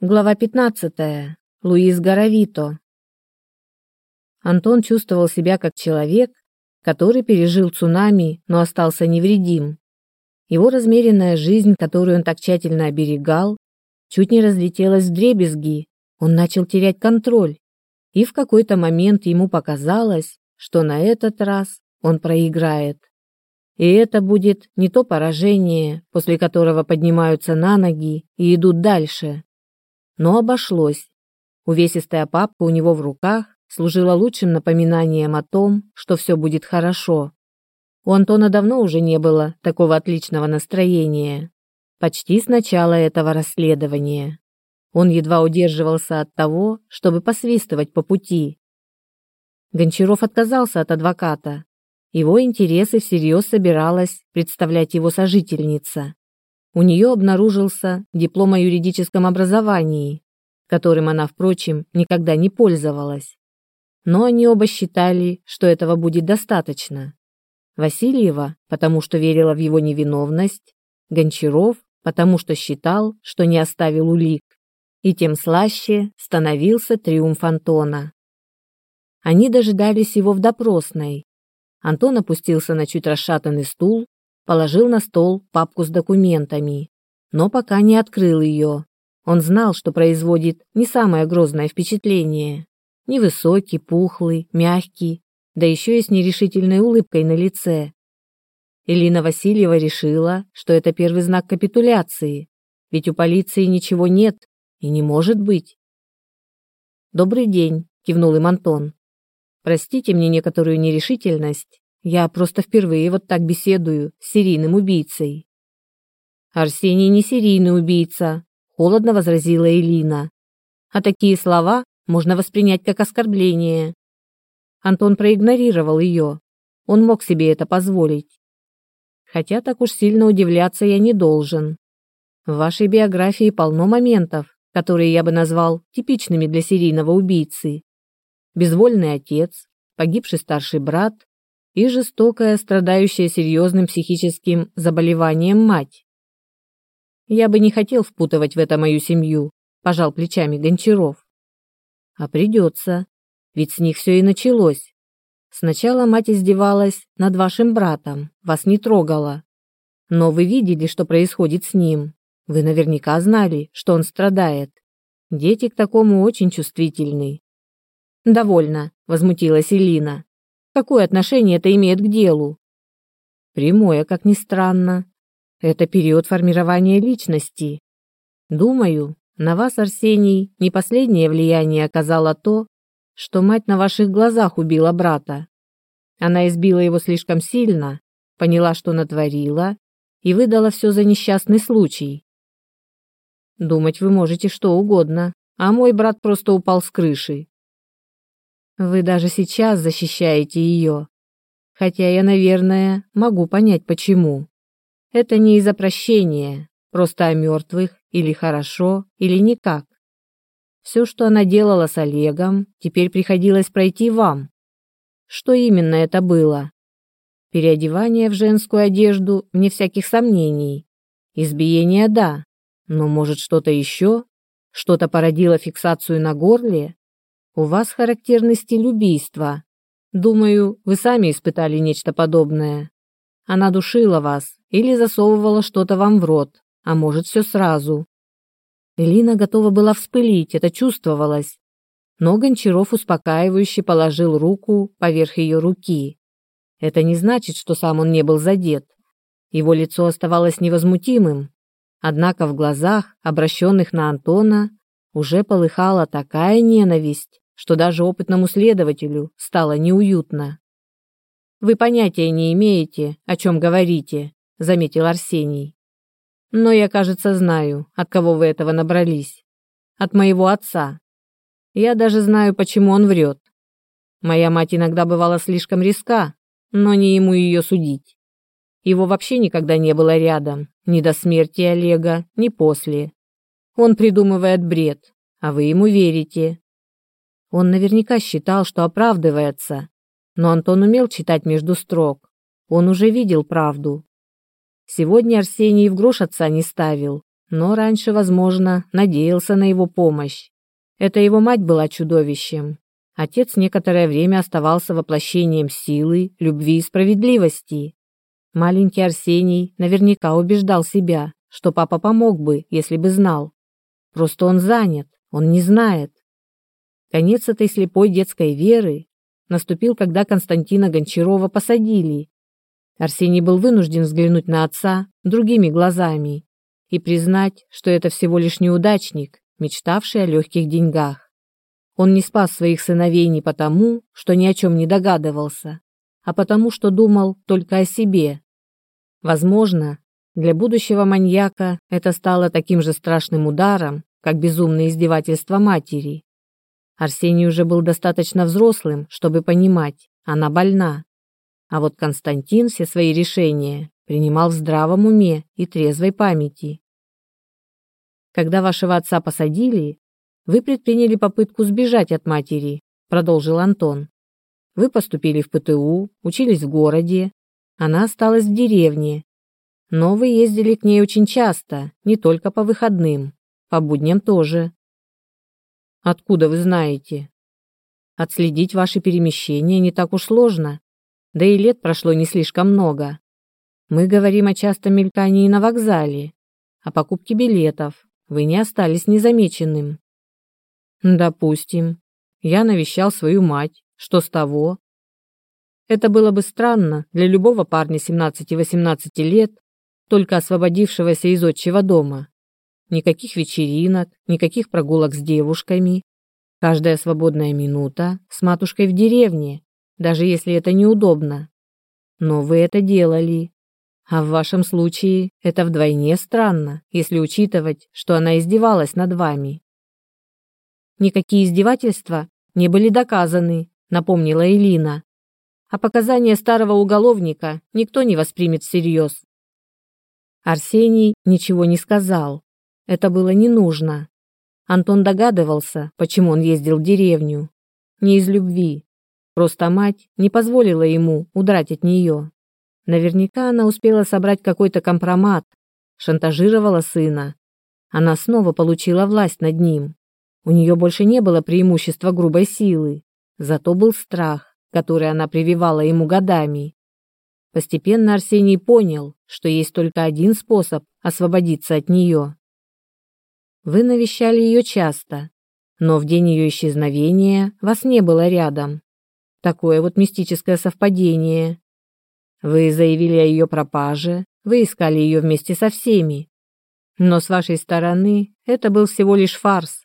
Глава 15. Луис Горовито. Антон чувствовал себя как человек, который пережил цунами, но остался невредим. Его размеренная жизнь, которую он так тщательно оберегал, чуть не разлетелась в дребезги. Он начал терять контроль. И в какой-то момент ему показалось, что на этот раз он проиграет. И это будет не то поражение, после которого поднимаются на ноги и идут дальше, но обошлось. Увесистая папка у него в руках служила лучшим напоминанием о том, что все будет хорошо. У Антона давно уже не было такого отличного настроения. Почти с начала этого расследования. Он едва удерживался от того, чтобы посвистывать по пути. Гончаров отказался от адвоката. Его интересы всерьез собиралась представлять его сожительница у нее обнаружился диплом о юридическом образовании, которым она, впрочем, никогда не пользовалась. Но они оба считали, что этого будет достаточно. Васильева, потому что верила в его невиновность, Гончаров, потому что считал, что не оставил улик, и тем слаще становился триумф Антона. Они дожидались его в допросной. Антон опустился на чуть расшатанный стул положил на стол папку с документами, но пока не открыл ее. Он знал, что производит не самое грозное впечатление. Невысокий, пухлый, мягкий, да еще и с нерешительной улыбкой на лице. Элина Васильева решила, что это первый знак капитуляции, ведь у полиции ничего нет и не может быть. «Добрый день», — кивнул им Антон. «Простите мне некоторую нерешительность, я просто впервые вот так беседую с серийным убийцей». «Арсений не серийный убийца», — холодно возразила Элина. «А такие слова можно воспринять как оскорбление». Антон проигнорировал ее. Он мог себе это позволить. Хотя так уж сильно удивляться я не должен. В вашей биографии полно моментов, которые я бы назвал типичными для серийного убийцы. Безвольный отец, погибший старший брат, и жестокая, страдающая серьезным психическим заболеванием мать. «Я бы не хотел впутывать в это мою семью», – пожал плечами Гончаров. «А придется, ведь с них все и началось. Сначала мать издевалась над вашим братом, вас не трогала. Но вы видели, что происходит с ним. Вы наверняка знали, что он страдает. Дети к такому очень чувствительны». «Довольно», – возмутилась Элина. Какое отношение это имеет к делу? Прямое, как ни странно. Это период формирования личности. Думаю, на вас, Арсений, не последнее влияние оказало то, что мать на ваших глазах убила брата. Она избила его слишком сильно, поняла, что натворила, и выдала все за несчастный случай. Думать вы можете что угодно, а мой брат просто упал с крыши. Вы даже сейчас защищаете ее. Хотя я, наверное, могу понять почему. Это не из-за прощения, просто о мертвых, или хорошо, или никак. Все, что она делала с Олегом, теперь приходилось пройти вам. Что именно это было? Переодевание в женскую одежду, мне всяких сомнений. Избиение – да, но может что-то еще? Что-то породило фиксацию на горле? У вас характерный стиль убийства. Думаю, вы сами испытали нечто подобное. Она душила вас или засовывала что-то вам в рот, а может, все сразу. Элина готова была вспылить, это чувствовалось. Но Гончаров успокаивающе положил руку поверх ее руки. Это не значит, что сам он не был задет. Его лицо оставалось невозмутимым. Однако в глазах, обращенных на Антона, уже полыхала такая ненависть, что даже опытному следователю стало неуютно. «Вы понятия не имеете, о чем говорите», — заметил Арсений. «Но я, кажется, знаю, от кого вы этого набрались. От моего отца. Я даже знаю, почему он врет. Моя мать иногда бывала слишком резка, но не ему ее судить. Его вообще никогда не было рядом, ни до смерти Олега, ни после. Он придумывает бред, а вы ему верите. Он наверняка считал, что оправдывается. Но Антон умел читать между строк. Он уже видел правду. Сегодня Арсений в грош отца не ставил, но раньше, возможно, надеялся на его помощь. Это его мать была чудовищем. Отец некоторое время оставался воплощением силы, любви и справедливости. Маленький Арсений наверняка убеждал себя, что папа помог бы, если бы знал. Просто он занят, он не знает. Конец этой слепой детской веры наступил, когда Константина Гончарова посадили. Арсений был вынужден взглянуть на отца другими глазами и признать, что это всего лишь неудачник, мечтавший о легких деньгах. Он не спас своих сыновей не потому, что ни о чем не догадывался, а потому, что думал только о себе. Возможно, для будущего маньяка это стало таким же страшным ударом, как безумное издевательство матери. Арсений уже был достаточно взрослым, чтобы понимать, она больна. А вот Константин все свои решения принимал в здравом уме и трезвой памяти. «Когда вашего отца посадили, вы предприняли попытку сбежать от матери», продолжил Антон. «Вы поступили в ПТУ, учились в городе. Она осталась в деревне. Но вы ездили к ней очень часто, не только по выходным, по будням тоже. Откуда вы знаете? Отследить ваши перемещения не так уж сложно. Да и лет прошло не слишком много. Мы говорим о частом мелькании на вокзале, о покупке билетов. Вы не остались незамеченным. Допустим. Я навещал свою мать. Что с того? Это было бы странно для любого парня 17-18 лет, только освободившегося из отчего дома. Никаких вечеринок, никаких прогулок с девушками. Каждая свободная минута с матушкой в деревне, даже если это неудобно. Но вы это делали. А в вашем случае это вдвойне странно, если учитывать, что она издевалась над вами. Никакие издевательства не были доказаны, напомнила Элина. А показания старого уголовника никто не воспримет всерьез. Арсений ничего не сказал, это было не нужно. Антон догадывался, почему он ездил в деревню. Не из любви. Просто мать не позволила ему удрать от нее. Наверняка она успела собрать какой-то компромат, шантажировала сына. Она снова получила власть над ним. У нее больше не было преимущества грубой силы. Зато был страх, который она прививала ему годами. Постепенно Арсений понял, что есть только один способ освободиться от нее вы навещали ее часто, но в день ее исчезновения вас не было рядом. Такое вот мистическое совпадение. Вы заявили о ее пропаже, вы искали ее вместе со всеми. Но с вашей стороны это был всего лишь фарс.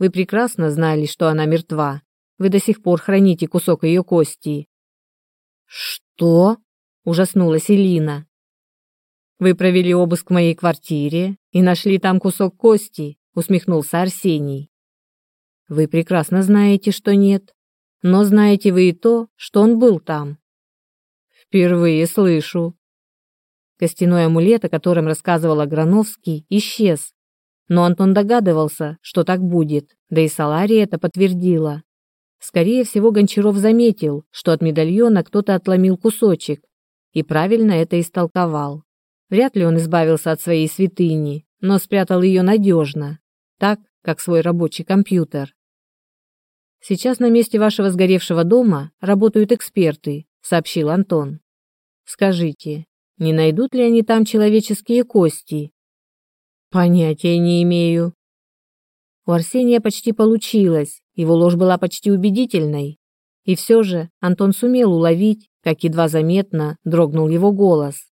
Вы прекрасно знали, что она мертва. Вы до сих пор храните кусок ее кости. «Что?» – ужаснулась Элина. «Вы провели обыск в моей квартире и нашли там кусок кости. — усмехнулся Арсений. «Вы прекрасно знаете, что нет, но знаете вы и то, что он был там». «Впервые слышу». Костяной амулет, о котором рассказывал Аграновский, исчез, но Антон догадывался, что так будет, да и Салария это подтвердила. Скорее всего, Гончаров заметил, что от медальона кто-то отломил кусочек, и правильно это истолковал. Вряд ли он избавился от своей святыни, но спрятал ее надежно, так, как свой рабочий компьютер. «Сейчас на месте вашего сгоревшего дома работают эксперты», — сообщил Антон. «Скажите, не найдут ли они там человеческие кости?» «Понятия не имею». У Арсения почти получилось, его ложь была почти убедительной. И все же Антон сумел уловить, как едва заметно дрогнул его голос.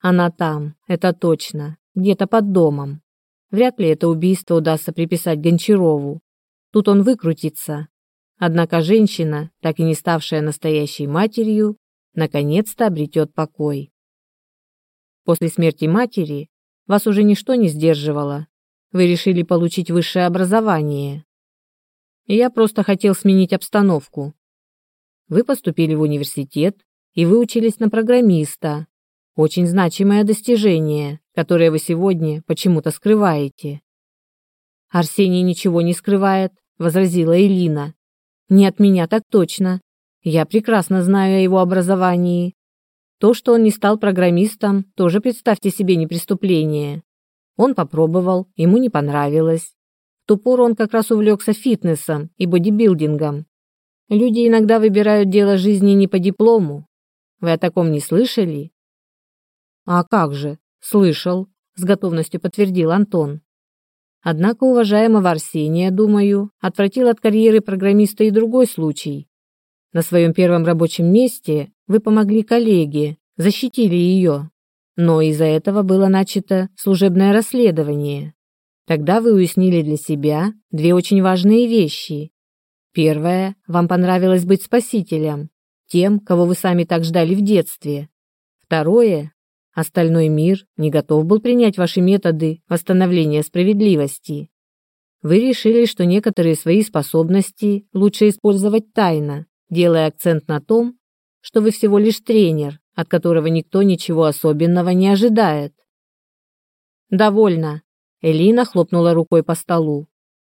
«Она там, это точно, где-то под домом. Вряд ли это убийство удастся приписать Гончарову. Тут он выкрутится. Однако женщина, так и не ставшая настоящей матерью, наконец-то обретет покой. После смерти матери вас уже ничто не сдерживало. Вы решили получить высшее образование. Я просто хотел сменить обстановку. Вы поступили в университет и выучились на программиста, очень значимое достижение, которое вы сегодня почему-то скрываете». «Арсений ничего не скрывает», — возразила Элина. «Не от меня так точно. Я прекрасно знаю о его образовании. То, что он не стал программистом, тоже представьте себе не преступление. Он попробовал, ему не понравилось. В ту пору он как раз увлекся фитнесом и бодибилдингом. Люди иногда выбирают дело жизни не по диплому. Вы о таком не слышали? «А как же? Слышал!» — с готовностью подтвердил Антон. Однако уважаемого Арсения, думаю, отвратил от карьеры программиста и другой случай. На своем первом рабочем месте вы помогли коллеге, защитили ее. Но из-за этого было начато служебное расследование. Тогда вы уяснили для себя две очень важные вещи. Первое, вам понравилось быть спасителем, тем, кого вы сами так ждали в детстве. Второе, Остальной мир не готов был принять ваши методы восстановления справедливости. Вы решили, что некоторые свои способности лучше использовать тайно, делая акцент на том, что вы всего лишь тренер, от которого никто ничего особенного не ожидает. «Довольно», — Элина хлопнула рукой по столу.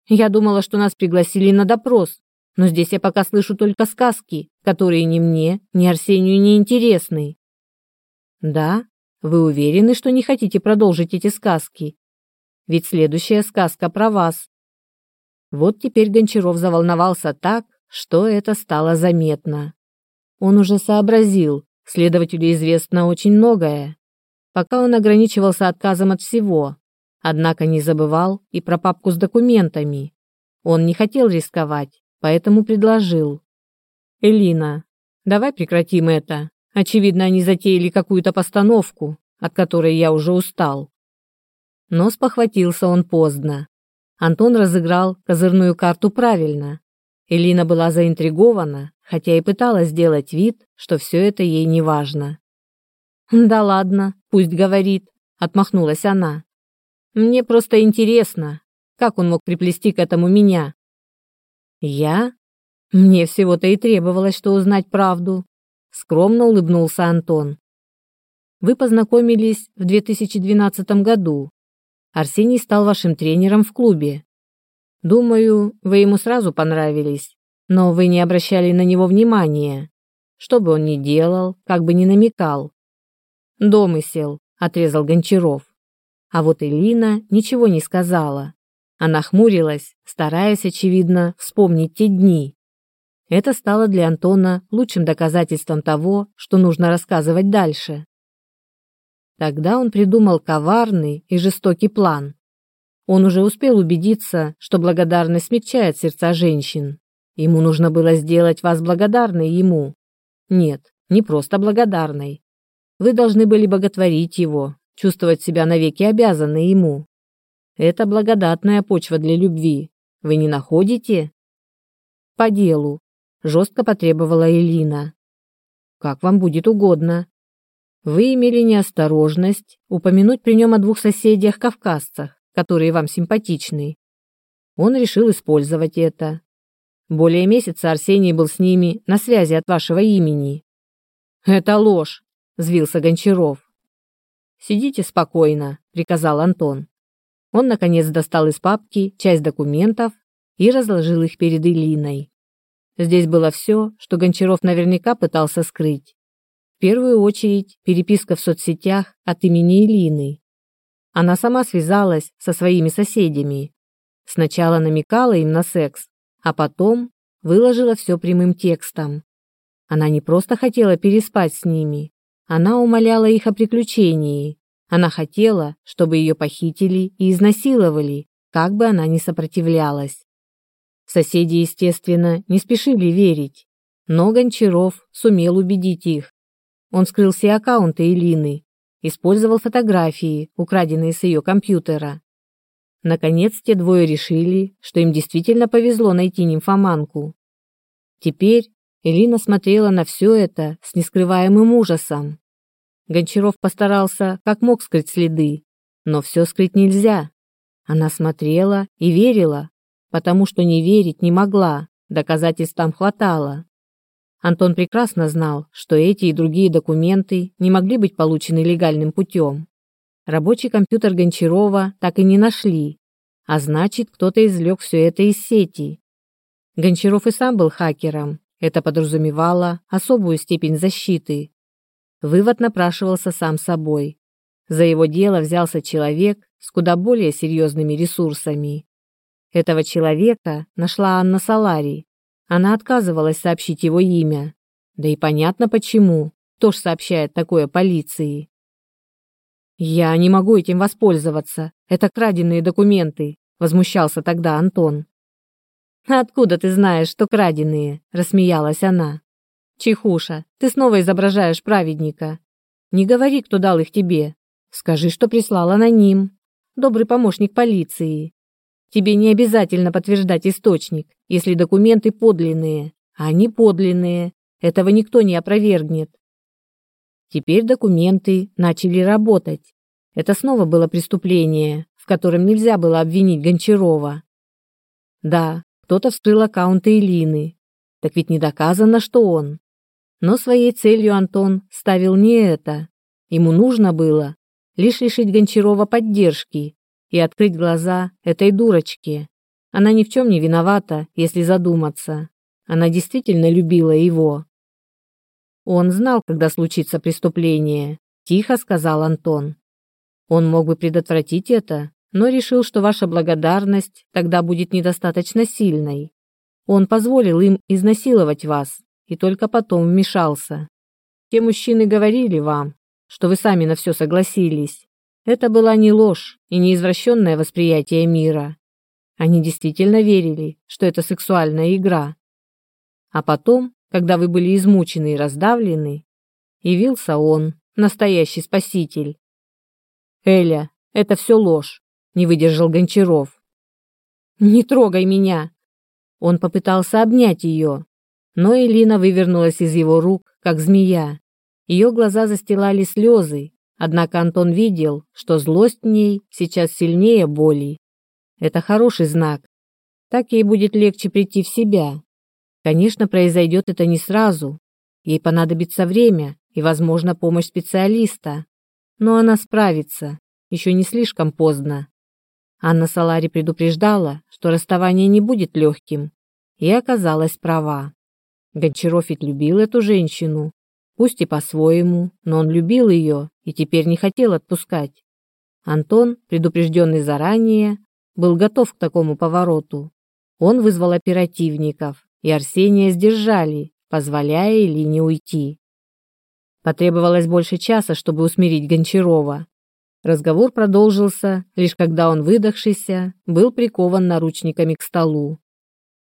«Я думала, что нас пригласили на допрос, но здесь я пока слышу только сказки, которые ни мне, ни Арсению не интересны». «Да?» Вы уверены, что не хотите продолжить эти сказки? Ведь следующая сказка про вас. Вот теперь Гончаров заволновался так, что это стало заметно. Он уже сообразил, следователю известно очень многое. Пока он ограничивался отказом от всего, однако не забывал и про папку с документами. Он не хотел рисковать, поэтому предложил. «Элина, давай прекратим это. Очевидно, они затеяли какую-то постановку, от которой я уже устал. Но спохватился он поздно. Антон разыграл козырную карту правильно. Элина была заинтригована, хотя и пыталась сделать вид, что все это ей не важно. «Да ладно, пусть говорит», — отмахнулась она. «Мне просто интересно, как он мог приплести к этому меня?» «Я?» Мне всего-то и требовалось, что узнать правду скромно улыбнулся Антон. Вы познакомились в 2012 году. Арсений стал вашим тренером в клубе. Думаю, вы ему сразу понравились, но вы не обращали на него внимания. Что бы он ни делал, как бы ни намекал. Домысел отрезал Гончаров. А вот Элина ничего не сказала. Она хмурилась, стараясь, очевидно, вспомнить те дни, это стало для Антона лучшим доказательством того, что нужно рассказывать дальше. Тогда он придумал коварный и жестокий план. Он уже успел убедиться, что благодарность смягчает сердца женщин. Ему нужно было сделать вас благодарной ему. Нет, не просто благодарной. Вы должны были боготворить его, чувствовать себя навеки обязанной ему. Это благодатная почва для любви. Вы не находите? По делу, жестко потребовала Элина. «Как вам будет угодно. Вы имели неосторожность упомянуть при нем о двух соседях-кавказцах, которые вам симпатичны. Он решил использовать это. Более месяца Арсений был с ними на связи от вашего имени». «Это ложь», — звился Гончаров. «Сидите спокойно», — приказал Антон. Он, наконец, достал из папки часть документов и разложил их перед Илиной. Здесь было все, что Гончаров наверняка пытался скрыть. В первую очередь переписка в соцсетях от имени Илины. Она сама связалась со своими соседями. Сначала намекала им на секс, а потом выложила все прямым текстом. Она не просто хотела переспать с ними, она умоляла их о приключении. Она хотела, чтобы ее похитили и изнасиловали, как бы она ни сопротивлялась. Соседи, естественно, не спешили верить, но Гончаров сумел убедить их. Он скрыл все аккаунты Элины, использовал фотографии, украденные с ее компьютера. Наконец, те двое решили, что им действительно повезло найти нимфоманку. Теперь Элина смотрела на все это с нескрываемым ужасом. Гончаров постарался как мог скрыть следы, но все скрыть нельзя. Она смотрела и верила, потому что не верить не могла, доказательств там хватало. Антон прекрасно знал, что эти и другие документы не могли быть получены легальным путем. Рабочий компьютер Гончарова так и не нашли, а значит, кто-то извлек все это из сети. Гончаров и сам был хакером, это подразумевало особую степень защиты. Вывод напрашивался сам собой. За его дело взялся человек с куда более серьезными ресурсами этого человека нашла Анна Салари. Она отказывалась сообщить его имя. Да и понятно почему. Кто ж сообщает такое полиции? «Я не могу этим воспользоваться. Это краденные документы», — возмущался тогда Антон. «Откуда ты знаешь, что краденые?» — рассмеялась она. «Чехуша, ты снова изображаешь праведника. Не говори, кто дал их тебе. Скажи, что прислал аноним. Добрый помощник полиции. Тебе не обязательно подтверждать источник, если документы подлинные. А Они подлинные. Этого никто не опровергнет. Теперь документы начали работать. Это снова было преступление, в котором нельзя было обвинить Гончарова. Да, кто-то вскрыл аккаунты Элины. Так ведь не доказано, что он. Но своей целью Антон ставил не это. Ему нужно было лишь лишить Гончарова поддержки, и открыть глаза этой дурочке? Она ни в чем не виновата, если задуматься. Она действительно любила его. Он знал, когда случится преступление, тихо сказал Антон. Он мог бы предотвратить это, но решил, что ваша благодарность тогда будет недостаточно сильной. Он позволил им изнасиловать вас и только потом вмешался. Те мужчины говорили вам, что вы сами на все согласились, это была не ложь и не извращенное восприятие мира. Они действительно верили, что это сексуальная игра. А потом, когда вы были измучены и раздавлены, явился он, настоящий спаситель. «Эля, это все ложь», — не выдержал Гончаров. «Не трогай меня!» Он попытался обнять ее, но Элина вывернулась из его рук, как змея. Ее глаза застилали слезы, Однако Антон видел, что злость в ней сейчас сильнее боли. Это хороший знак. Так ей будет легче прийти в себя. Конечно, произойдет это не сразу. Ей понадобится время и, возможно, помощь специалиста. Но она справится. Еще не слишком поздно. Анна Салари предупреждала, что расставание не будет легким. И оказалась права. Гончаров ведь любил эту женщину, пусть и по-своему, но он любил ее и теперь не хотел отпускать. Антон, предупрежденный заранее, был готов к такому повороту. Он вызвал оперативников, и Арсения сдержали, позволяя Элине уйти. Потребовалось больше часа, чтобы усмирить Гончарова. Разговор продолжился, лишь когда он, выдохшийся, был прикован наручниками к столу.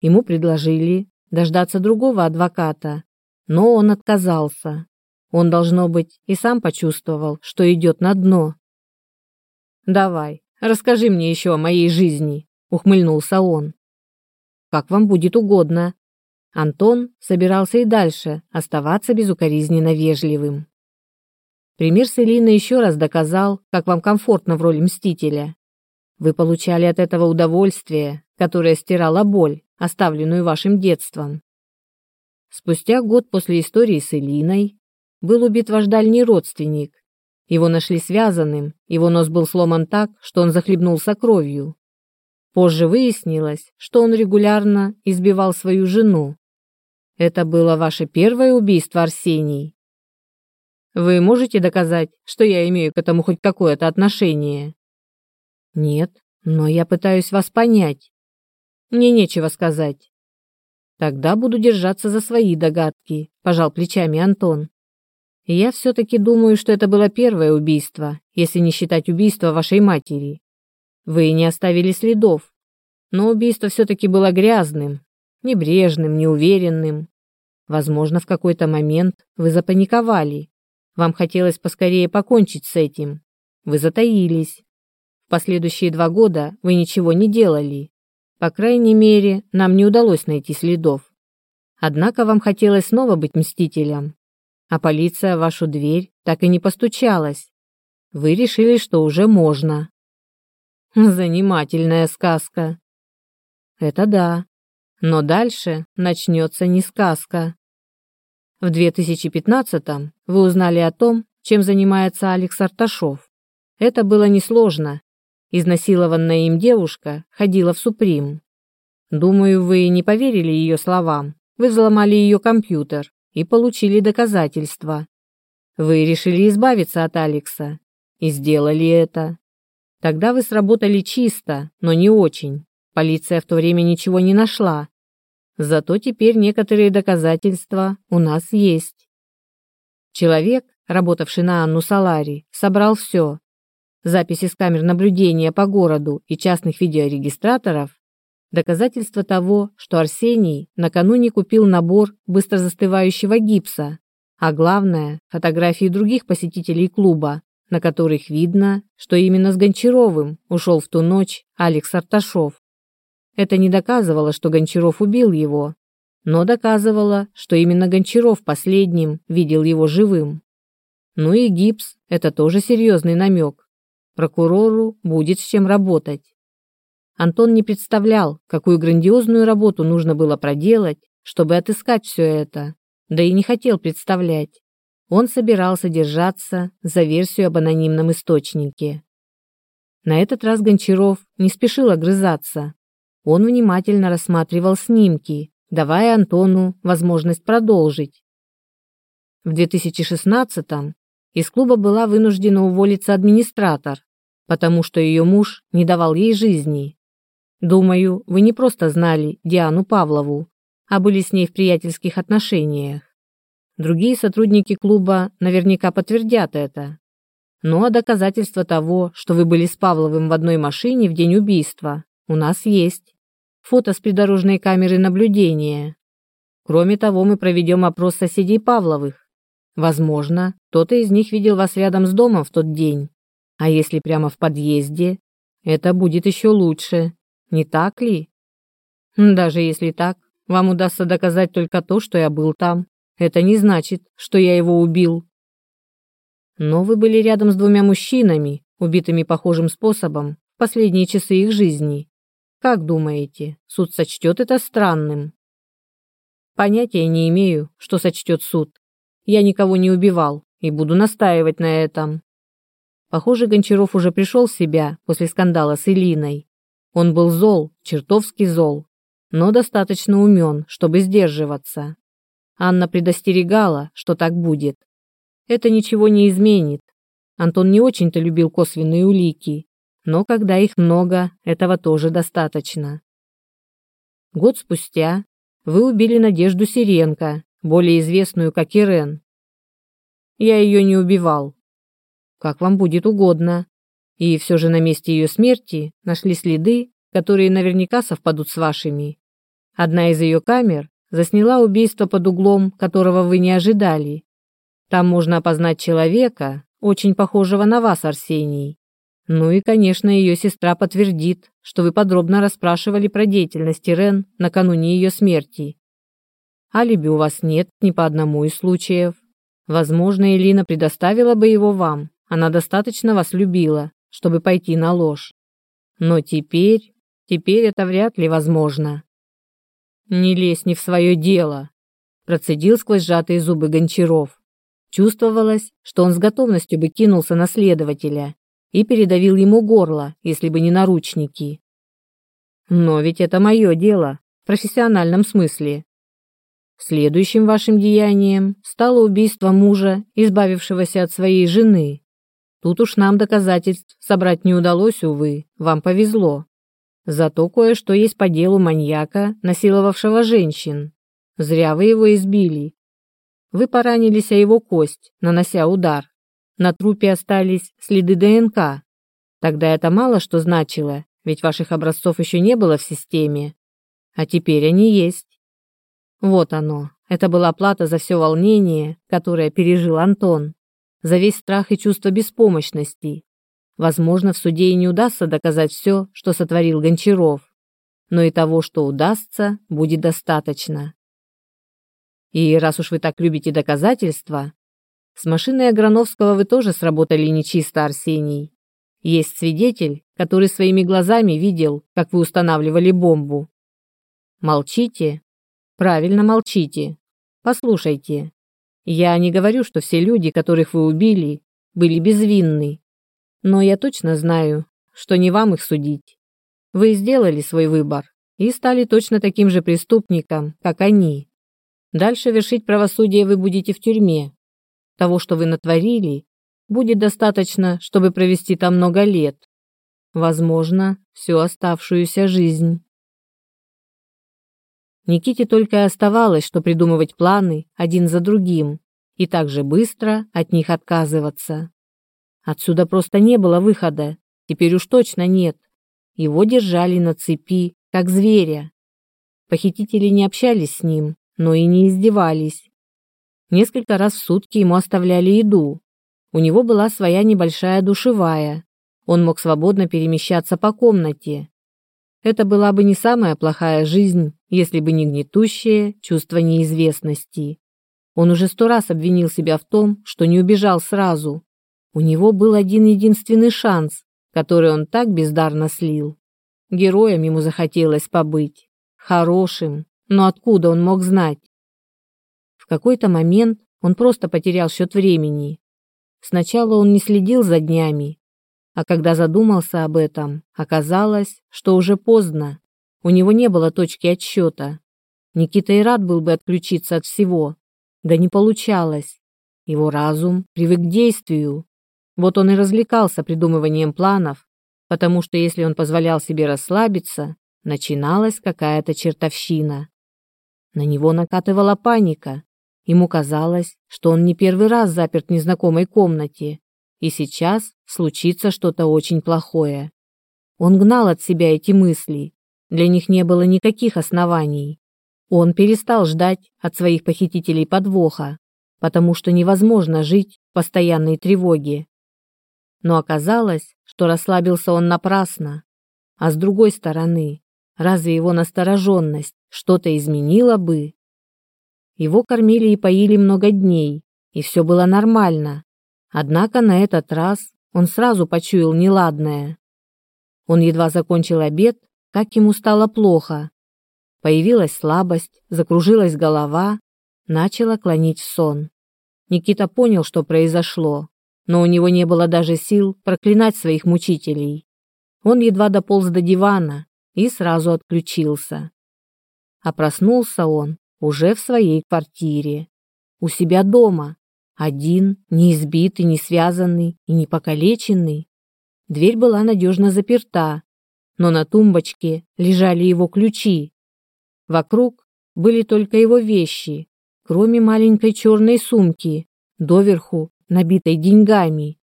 Ему предложили дождаться другого адвоката, но он отказался. Он, должно быть, и сам почувствовал, что идет на дно. «Давай, расскажи мне еще о моей жизни», — ухмыльнулся он. «Как вам будет угодно». Антон собирался и дальше оставаться безукоризненно вежливым. Пример Селины еще раз доказал, как вам комфортно в роли мстителя. Вы получали от этого удовольствие, которое стирало боль, оставленную вашим детством. Спустя год после истории с Элиной был убит ваш дальний родственник. Его нашли связанным, его нос был сломан так, что он захлебнулся кровью. Позже выяснилось, что он регулярно избивал свою жену. Это было ваше первое убийство, Арсений. Вы можете доказать, что я имею к этому хоть какое-то отношение? Нет, но я пытаюсь вас понять. Мне нечего сказать. Тогда буду держаться за свои догадки», – пожал плечами Антон. «Я все-таки думаю, что это было первое убийство, если не считать убийство вашей матери. Вы не оставили следов. Но убийство все-таки было грязным, небрежным, неуверенным. Возможно, в какой-то момент вы запаниковали. Вам хотелось поскорее покончить с этим. Вы затаились. В последующие два года вы ничего не делали, по крайней мере, нам не удалось найти следов. Однако вам хотелось снова быть мстителем. А полиция в вашу дверь так и не постучалась. Вы решили, что уже можно. Занимательная сказка. Это да. Но дальше начнется не сказка. В 2015-м вы узнали о том, чем занимается Алекс Арташов. Это было несложно, Изнасилованная им девушка ходила в Суприм. Думаю, вы не поверили ее словам. Вы взломали ее компьютер и получили доказательства. Вы решили избавиться от Алекса. И сделали это. Тогда вы сработали чисто, но не очень. Полиция в то время ничего не нашла. Зато теперь некоторые доказательства у нас есть. Человек, работавший на Анну Салари, собрал все, записи с камер наблюдения по городу и частных видеорегистраторов, доказательство того, что Арсений накануне купил набор быстро застывающего гипса, а главное – фотографии других посетителей клуба, на которых видно, что именно с Гончаровым ушел в ту ночь Алекс Арташов. Это не доказывало, что Гончаров убил его, но доказывало, что именно Гончаров последним видел его живым. Ну и гипс – это тоже серьезный намек, Прокурору будет с чем работать. Антон не представлял, какую грандиозную работу нужно было проделать, чтобы отыскать все это, да и не хотел представлять. Он собирался держаться за версию об анонимном источнике. На этот раз Гончаров не спешил огрызаться. Он внимательно рассматривал снимки, давая Антону возможность продолжить. В 2016-м из клуба была вынуждена уволиться администратор, потому что ее муж не давал ей жизни. Думаю, вы не просто знали Диану Павлову, а были с ней в приятельских отношениях. Другие сотрудники клуба наверняка подтвердят это. Ну а доказательства того, что вы были с Павловым в одной машине в день убийства, у нас есть. Фото с придорожной камеры наблюдения. Кроме того, мы проведем опрос соседей Павловых, Возможно, кто-то из них видел вас рядом с домом в тот день. А если прямо в подъезде, это будет еще лучше, не так ли? Даже если так, вам удастся доказать только то, что я был там. Это не значит, что я его убил. Но вы были рядом с двумя мужчинами, убитыми похожим способом, в последние часы их жизни. Как думаете, суд сочтет это странным? Понятия не имею, что сочтет суд я никого не убивал и буду настаивать на этом. Похоже, Гончаров уже пришел в себя после скандала с Элиной. Он был зол, чертовски зол, но достаточно умен, чтобы сдерживаться. Анна предостерегала, что так будет. Это ничего не изменит. Антон не очень-то любил косвенные улики, но когда их много, этого тоже достаточно. Год спустя вы убили Надежду Сиренко более известную как Ирен. Я ее не убивал. Как вам будет угодно. И все же на месте ее смерти нашли следы, которые наверняка совпадут с вашими. Одна из ее камер засняла убийство под углом, которого вы не ожидали. Там можно опознать человека, очень похожего на вас, Арсений. Ну и, конечно, ее сестра подтвердит, что вы подробно расспрашивали про деятельность Ирен накануне ее смерти алиби у вас нет ни по одному из случаев. Возможно, Элина предоставила бы его вам. Она достаточно вас любила, чтобы пойти на ложь. Но теперь... Теперь это вряд ли возможно. «Не лезь не в свое дело», – процедил сквозь сжатые зубы Гончаров. Чувствовалось, что он с готовностью бы кинулся на следователя и передавил ему горло, если бы не наручники. «Но ведь это мое дело, в профессиональном смысле», Следующим вашим деянием стало убийство мужа, избавившегося от своей жены. Тут уж нам доказательств собрать не удалось, увы, вам повезло. Зато кое-что есть по делу маньяка, насиловавшего женщин. Зря вы его избили. Вы поранились о его кость, нанося удар. На трупе остались следы ДНК. Тогда это мало что значило, ведь ваших образцов еще не было в системе. А теперь они есть. Вот оно. Это была плата за все волнение, которое пережил Антон. За весь страх и чувство беспомощности. Возможно, в суде и не удастся доказать все, что сотворил Гончаров. Но и того, что удастся, будет достаточно. И раз уж вы так любите доказательства, с машиной Аграновского вы тоже сработали нечисто, Арсений. Есть свидетель, который своими глазами видел, как вы устанавливали бомбу. Молчите, Правильно молчите. Послушайте. Я не говорю, что все люди, которых вы убили, были безвинны. Но я точно знаю, что не вам их судить. Вы сделали свой выбор и стали точно таким же преступником, как они. Дальше вершить правосудие вы будете в тюрьме. Того, что вы натворили, будет достаточно, чтобы провести там много лет. Возможно, всю оставшуюся жизнь. Никите только и оставалось, что придумывать планы один за другим и также быстро от них отказываться. Отсюда просто не было выхода, теперь уж точно нет. Его держали на цепи, как зверя. Похитители не общались с ним, но и не издевались. Несколько раз в сутки ему оставляли еду. У него была своя небольшая душевая. Он мог свободно перемещаться по комнате, это была бы не самая плохая жизнь, если бы не гнетущее чувство неизвестности. Он уже сто раз обвинил себя в том, что не убежал сразу. У него был один единственный шанс, который он так бездарно слил. Героем ему захотелось побыть. Хорошим. Но откуда он мог знать? В какой-то момент он просто потерял счет времени. Сначала он не следил за днями, а когда задумался об этом, оказалось, что уже поздно. У него не было точки отсчета. Никита и рад был бы отключиться от всего. Да не получалось. Его разум привык к действию. Вот он и развлекался придумыванием планов, потому что если он позволял себе расслабиться, начиналась какая-то чертовщина. На него накатывала паника. Ему казалось, что он не первый раз заперт в незнакомой комнате, и сейчас случится что-то очень плохое. Он гнал от себя эти мысли, для них не было никаких оснований. Он перестал ждать от своих похитителей подвоха, потому что невозможно жить в постоянной тревоге. Но оказалось, что расслабился он напрасно. А с другой стороны, разве его настороженность что-то изменила бы? Его кормили и поили много дней, и все было нормально. Однако на этот раз он сразу почуял неладное. Он едва закончил обед, как ему стало плохо. Появилась слабость, закружилась голова, начала клонить сон. Никита понял, что произошло, но у него не было даже сил проклинать своих мучителей. Он едва дополз до дивана и сразу отключился. А проснулся он уже в своей квартире, у себя дома, один, не избитый, не связанный и не покалеченный. Дверь была надежно заперта, но на тумбочке лежали его ключи. Вокруг были только его вещи, кроме маленькой черной сумки, доверху набитой деньгами.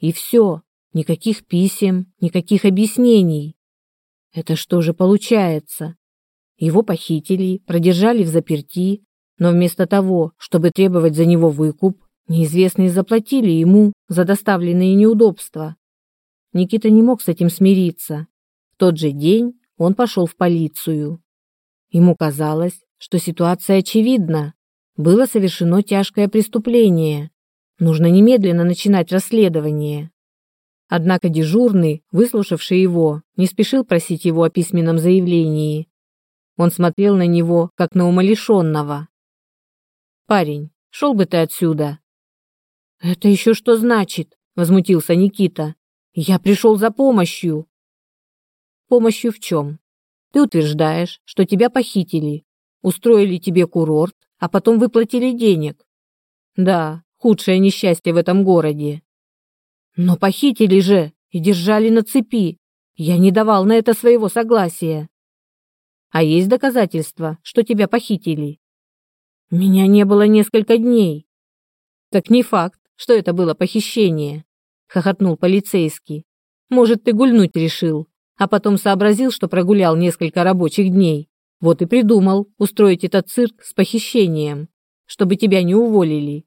И все, никаких писем, никаких объяснений. Это что же получается? Его похитили, продержали в заперти, но вместо того, чтобы требовать за него выкуп, неизвестные заплатили ему за доставленные неудобства. Никита не мог с этим смириться. В тот же день он пошел в полицию. Ему казалось, что ситуация очевидна. Было совершено тяжкое преступление. Нужно немедленно начинать расследование. Однако дежурный, выслушавший его, не спешил просить его о письменном заявлении. Он смотрел на него, как на умалишенного парень. Шел бы ты отсюда!» «Это еще что значит?» — возмутился Никита. «Я пришел за помощью!» «Помощью в чем? Ты утверждаешь, что тебя похитили, устроили тебе курорт, а потом выплатили денег. Да, худшее несчастье в этом городе. Но похитили же и держали на цепи. Я не давал на это своего согласия. А есть доказательства, что тебя похитили? Меня не было несколько дней. Так не факт, что это было похищение, хохотнул полицейский. Может, ты гульнуть решил, а потом сообразил, что прогулял несколько рабочих дней. Вот и придумал устроить этот цирк с похищением, чтобы тебя не уволили.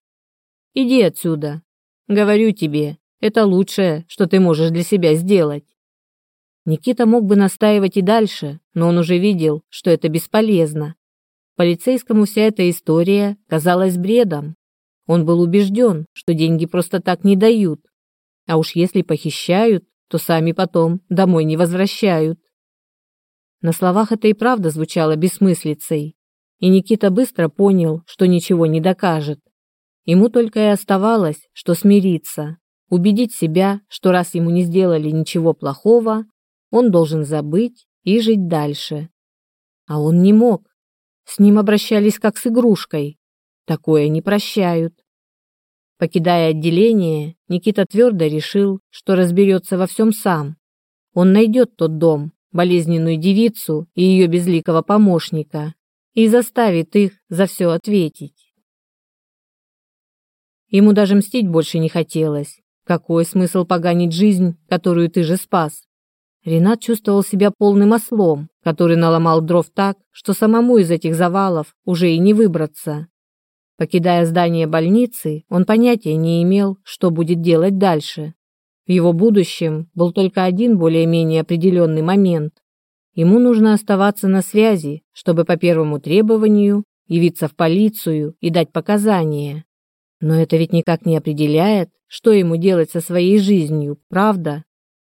Иди отсюда. Говорю тебе, это лучшее, что ты можешь для себя сделать. Никита мог бы настаивать и дальше, но он уже видел, что это бесполезно, Полицейскому вся эта история казалась бредом. Он был убежден, что деньги просто так не дают. А уж если похищают, то сами потом домой не возвращают. На словах это и правда звучало бессмыслицей. И Никита быстро понял, что ничего не докажет. Ему только и оставалось, что смириться, убедить себя, что раз ему не сделали ничего плохого, он должен забыть и жить дальше. А он не мог. С ним обращались как с игрушкой. Такое не прощают. Покидая отделение, Никита твердо решил, что разберется во всем сам. Он найдет тот дом, болезненную девицу и ее безликого помощника и заставит их за все ответить. Ему даже мстить больше не хотелось. Какой смысл поганить жизнь, которую ты же спас? Ренат чувствовал себя полным ослом, который наломал дров так, что самому из этих завалов уже и не выбраться. Покидая здание больницы, он понятия не имел, что будет делать дальше. В его будущем был только один более-менее определенный момент. Ему нужно оставаться на связи, чтобы по первому требованию явиться в полицию и дать показания. Но это ведь никак не определяет, что ему делать со своей жизнью, правда?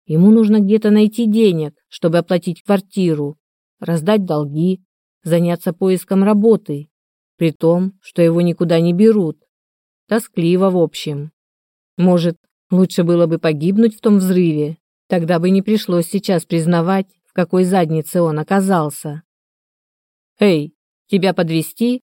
Ему нужно где-то найти денег, чтобы оплатить квартиру, раздать долги, заняться поиском работы, при том, что его никуда не берут. Тоскливо, в общем. Может, лучше было бы погибнуть в том взрыве, тогда бы не пришлось сейчас признавать, в какой заднице он оказался. «Эй, тебя подвести?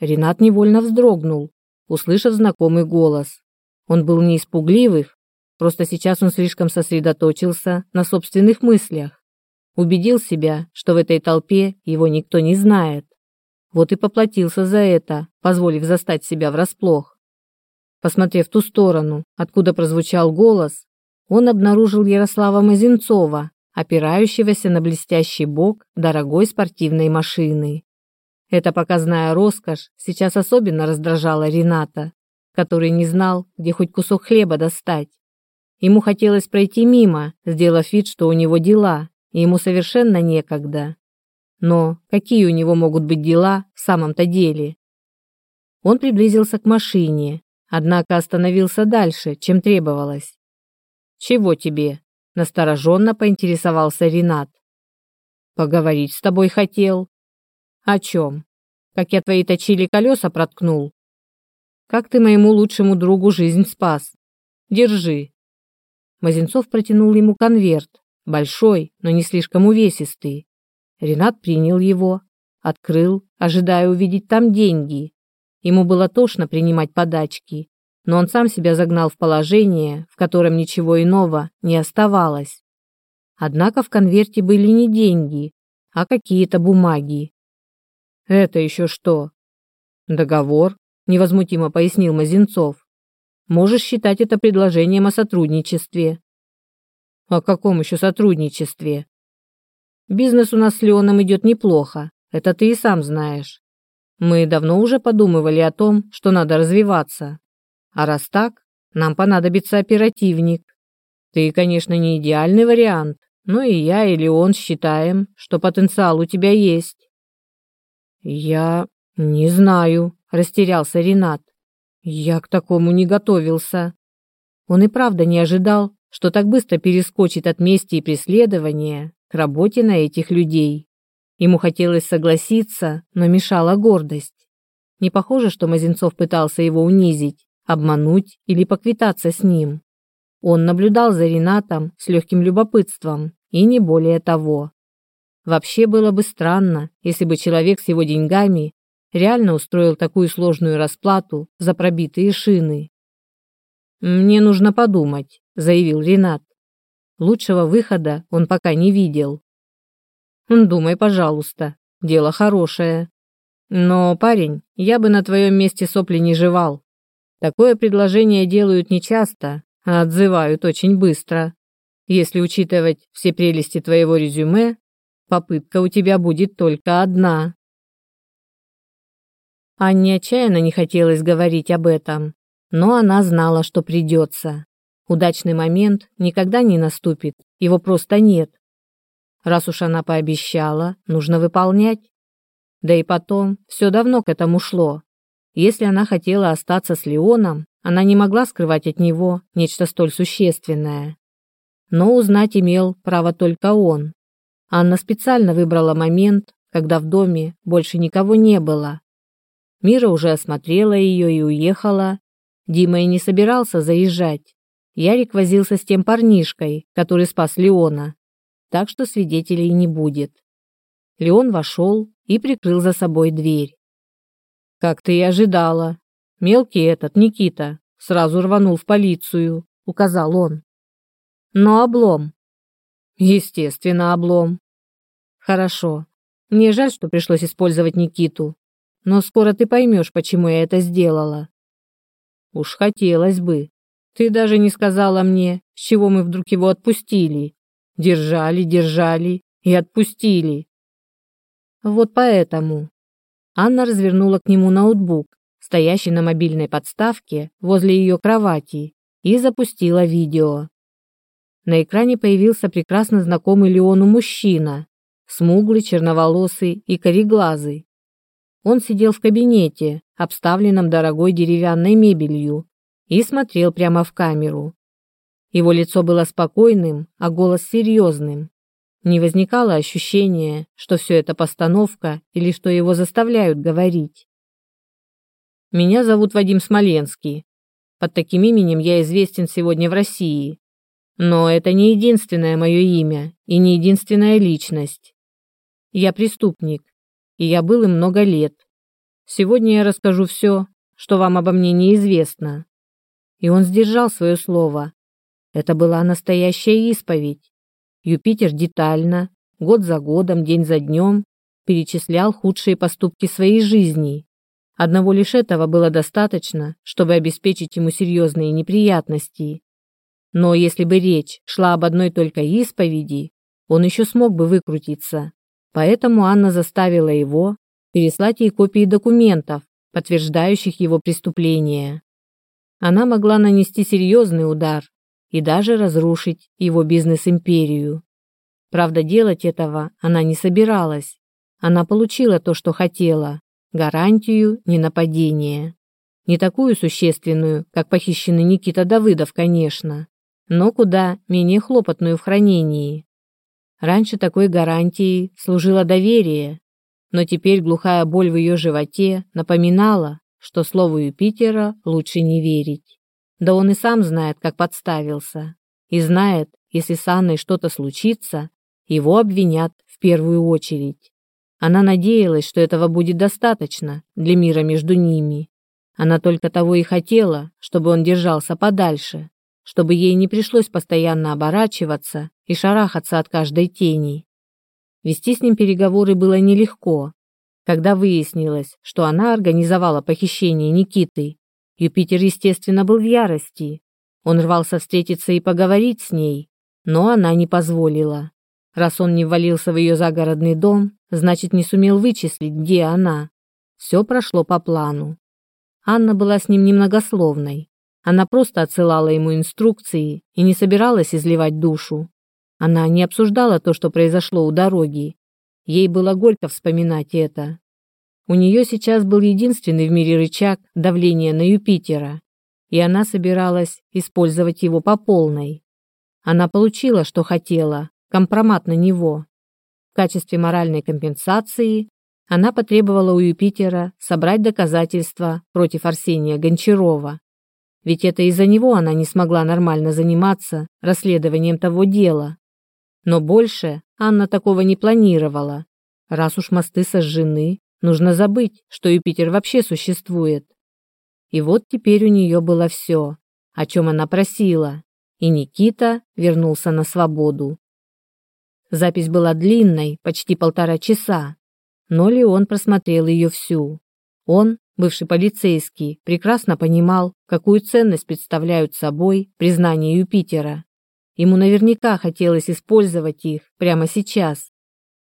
Ренат невольно вздрогнул, услышав знакомый голос. Он был не испугливых, Просто сейчас он слишком сосредоточился на собственных мыслях. Убедил себя, что в этой толпе его никто не знает. Вот и поплатился за это, позволив застать себя врасплох. Посмотрев в ту сторону, откуда прозвучал голос, он обнаружил Ярослава Мазенцова, опирающегося на блестящий бок дорогой спортивной машины. Эта показная роскошь сейчас особенно раздражала Рената, который не знал, где хоть кусок хлеба достать. Ему хотелось пройти мимо, сделав вид, что у него дела, и ему совершенно некогда. Но какие у него могут быть дела в самом-то деле? Он приблизился к машине, однако остановился дальше, чем требовалось. «Чего тебе?» – настороженно поинтересовался Ренат. «Поговорить с тобой хотел». «О чем? Как я твои точили колеса проткнул?» «Как ты моему лучшему другу жизнь спас? Держи, Мазенцов протянул ему конверт, большой, но не слишком увесистый. Ренат принял его, открыл, ожидая увидеть там деньги. Ему было тошно принимать подачки, но он сам себя загнал в положение, в котором ничего иного не оставалось. Однако в конверте были не деньги, а какие-то бумаги. «Это еще что?» «Договор», — невозмутимо пояснил Мазенцов. Можешь считать это предложением о сотрудничестве». «О каком еще сотрудничестве?» «Бизнес у нас с Леоном идет неплохо, это ты и сам знаешь. Мы давно уже подумывали о том, что надо развиваться. А раз так, нам понадобится оперативник. Ты, конечно, не идеальный вариант, но и я, или он считаем, что потенциал у тебя есть». «Я не знаю», – растерялся Ренат. Я к такому не готовился. Он и правда не ожидал, что так быстро перескочит от мести и преследования к работе на этих людей. Ему хотелось согласиться, но мешала гордость. Не похоже, что Мазенцов пытался его унизить, обмануть или поквитаться с ним. Он наблюдал за Ренатом с легким любопытством, и не более того. Вообще было бы странно, если бы человек с его деньгами реально устроил такую сложную расплату за пробитые шины. «Мне нужно подумать», — заявил Ренат. Лучшего выхода он пока не видел. «Хм, «Думай, пожалуйста, дело хорошее. Но, парень, я бы на твоем месте сопли не жевал. Такое предложение делают нечасто, а отзывают очень быстро. Если учитывать все прелести твоего резюме, попытка у тебя будет только одна». Анне отчаянно не хотелось говорить об этом, но она знала, что придется. Удачный момент никогда не наступит, его просто нет. Раз уж она пообещала, нужно выполнять. Да и потом, все давно к этому шло. Если она хотела остаться с Леоном, она не могла скрывать от него нечто столь существенное. Но узнать имел право только он. Анна специально выбрала момент, когда в доме больше никого не было, Мира уже осмотрела ее и уехала. Дима и не собирался заезжать. Ярик возился с тем парнишкой, который спас Леона. Так что свидетелей не будет. Леон вошел и прикрыл за собой дверь. «Как ты и ожидала. Мелкий этот, Никита, сразу рванул в полицию», — указал он. «Но облом». «Естественно, облом». «Хорошо. Мне жаль, что пришлось использовать Никиту. Но скоро ты поймешь, почему я это сделала. Уж хотелось бы. Ты даже не сказала мне, с чего мы вдруг его отпустили. Держали, держали и отпустили. Вот поэтому. Анна развернула к нему ноутбук, стоящий на мобильной подставке возле ее кровати, и запустила видео. На экране появился прекрасно знакомый Леону мужчина, смуглый, черноволосый и кореглазый, он сидел в кабинете, обставленном дорогой деревянной мебелью, и смотрел прямо в камеру. Его лицо было спокойным, а голос серьезным. Не возникало ощущения, что все это постановка или что его заставляют говорить. «Меня зовут Вадим Смоленский. Под таким именем я известен сегодня в России. Но это не единственное мое имя и не единственная личность. Я преступник, и я был им много лет. Сегодня я расскажу все, что вам обо мне неизвестно». И он сдержал свое слово. Это была настоящая исповедь. Юпитер детально, год за годом, день за днем, перечислял худшие поступки своей жизни. Одного лишь этого было достаточно, чтобы обеспечить ему серьезные неприятности. Но если бы речь шла об одной только исповеди, он еще смог бы выкрутиться. Поэтому Анна заставила его переслать ей копии документов, подтверждающих его преступление. Она могла нанести серьезный удар и даже разрушить его бизнес-империю. Правда, делать этого она не собиралась. Она получила то, что хотела – гарантию ненападения. Не такую существенную, как похищенный Никита Давыдов, конечно, но куда менее хлопотную в хранении. Раньше такой гарантией служило доверие, но теперь глухая боль в ее животе напоминала, что слову Юпитера лучше не верить. Да он и сам знает, как подставился. И знает, если с Анной что-то случится, его обвинят в первую очередь. Она надеялась, что этого будет достаточно для мира между ними. Она только того и хотела, чтобы он держался подальше, чтобы ей не пришлось постоянно оборачиваться и шарахаться от каждой тени. Вести с ним переговоры было нелегко. Когда выяснилось, что она организовала похищение Никиты, Юпитер, естественно, был в ярости. Он рвался встретиться и поговорить с ней, но она не позволила. Раз он не ввалился в ее загородный дом, значит, не сумел вычислить, где она. Все прошло по плану. Анна была с ним немногословной. Она просто отсылала ему инструкции и не собиралась изливать душу. Она не обсуждала то, что произошло у дороги. Ей было горько вспоминать это. У нее сейчас был единственный в мире рычаг давления на Юпитера, и она собиралась использовать его по полной. Она получила, что хотела, компромат на него. В качестве моральной компенсации она потребовала у Юпитера собрать доказательства против Арсения Гончарова. Ведь это из-за него она не смогла нормально заниматься расследованием того дела, но больше Анна такого не планировала. Раз уж мосты сожжены, нужно забыть, что Юпитер вообще существует. И вот теперь у нее было все, о чем она просила, и Никита вернулся на свободу. Запись была длинной, почти полтора часа, но Леон просмотрел ее всю. Он, бывший полицейский, прекрасно понимал, какую ценность представляют собой признания Юпитера. Ему наверняка хотелось использовать их прямо сейчас.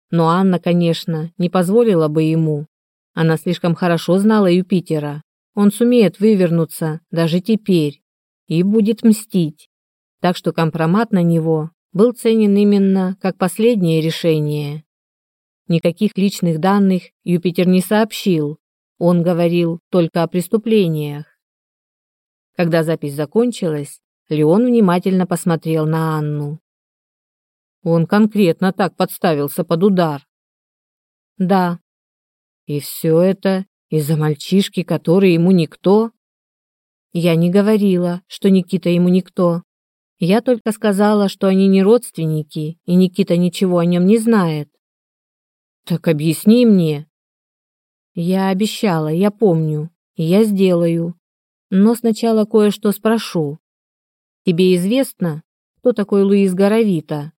Но Анна, конечно, не позволила бы ему. Она слишком хорошо знала Юпитера. Он сумеет вывернуться даже теперь и будет мстить. Так что компромат на него был ценен именно как последнее решение. Никаких личных данных Юпитер не сообщил. Он говорил только о преступлениях. Когда запись закончилась, Леон внимательно посмотрел на Анну. Он конкретно так подставился под удар. Да. И все это из-за мальчишки, который ему никто? Я не говорила, что Никита ему никто. Я только сказала, что они не родственники, и Никита ничего о нем не знает. Так объясни мне. Я обещала, я помню, я сделаю. Но сначала кое-что спрошу. Тебе известно, кто такой Луис Горовита?»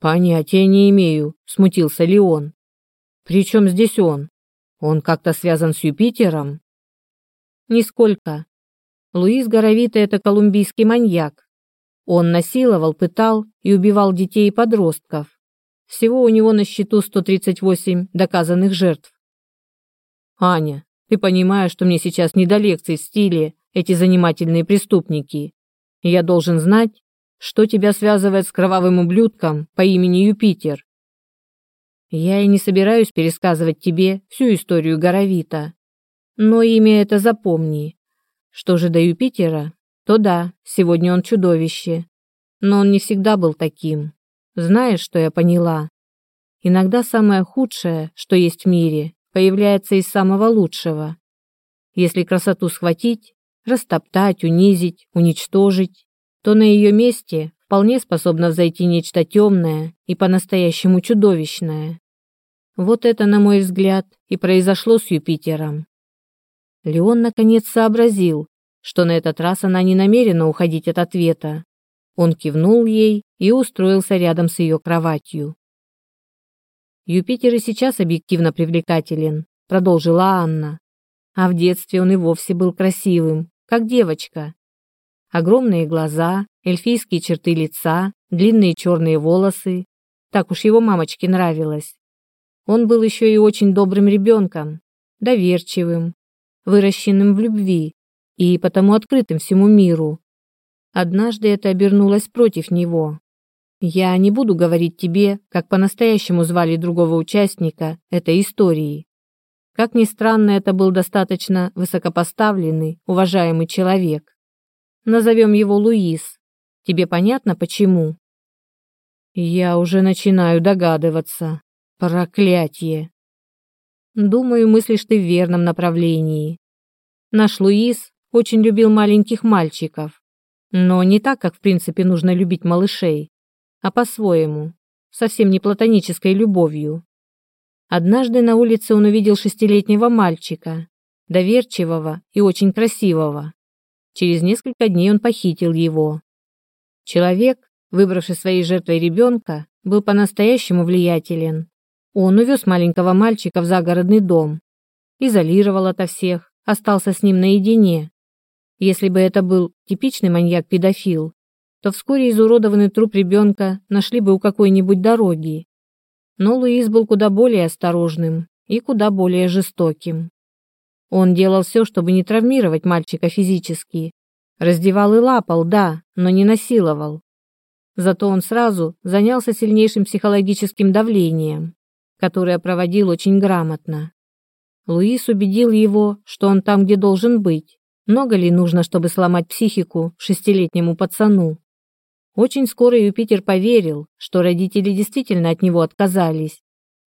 «Понятия не имею», — смутился Леон. «При чем здесь он? Он как-то связан с Юпитером?» «Нисколько. Луис Горовита — это колумбийский маньяк. Он насиловал, пытал и убивал детей и подростков. Всего у него на счету 138 доказанных жертв. «Аня, ты понимаешь, что мне сейчас не до лекций в стиле эти занимательные преступники я должен знать, что тебя связывает с кровавым ублюдком по имени Юпитер. Я и не собираюсь пересказывать тебе всю историю Горовита, но имя это запомни. Что же до Юпитера, то да, сегодня он чудовище, но он не всегда был таким. Знаешь, что я поняла? Иногда самое худшее, что есть в мире, появляется из самого лучшего. Если красоту схватить, растоптать, унизить, уничтожить, то на ее месте вполне способно взойти нечто темное и по-настоящему чудовищное. Вот это, на мой взгляд, и произошло с Юпитером. Леон наконец сообразил, что на этот раз она не намерена уходить от ответа. Он кивнул ей и устроился рядом с ее кроватью. «Юпитер и сейчас объективно привлекателен», — продолжила Анна. «А в детстве он и вовсе был красивым, как девочка. Огромные глаза, эльфийские черты лица, длинные черные волосы. Так уж его мамочке нравилось. Он был еще и очень добрым ребенком, доверчивым, выращенным в любви и потому открытым всему миру. Однажды это обернулось против него. Я не буду говорить тебе, как по-настоящему звали другого участника этой истории. Как ни странно, это был достаточно высокопоставленный, уважаемый человек. Назовем его Луис. Тебе понятно, почему? Я уже начинаю догадываться. Проклятье. Думаю, мыслишь ты в верном направлении. Наш Луис очень любил маленьких мальчиков. Но не так, как в принципе нужно любить малышей, а по-своему, совсем не платонической любовью. Однажды на улице он увидел шестилетнего мальчика, доверчивого и очень красивого. Через несколько дней он похитил его. Человек, выбравший своей жертвой ребенка, был по-настоящему влиятелен. Он увез маленького мальчика в загородный дом, изолировал ото всех, остался с ним наедине. Если бы это был типичный маньяк-педофил, то вскоре изуродованный труп ребенка нашли бы у какой-нибудь дороги но Луис был куда более осторожным и куда более жестоким. Он делал все, чтобы не травмировать мальчика физически. Раздевал и лапал, да, но не насиловал. Зато он сразу занялся сильнейшим психологическим давлением, которое проводил очень грамотно. Луис убедил его, что он там, где должен быть. Много ли нужно, чтобы сломать психику шестилетнему пацану? Очень скоро Юпитер поверил, что родители действительно от него отказались.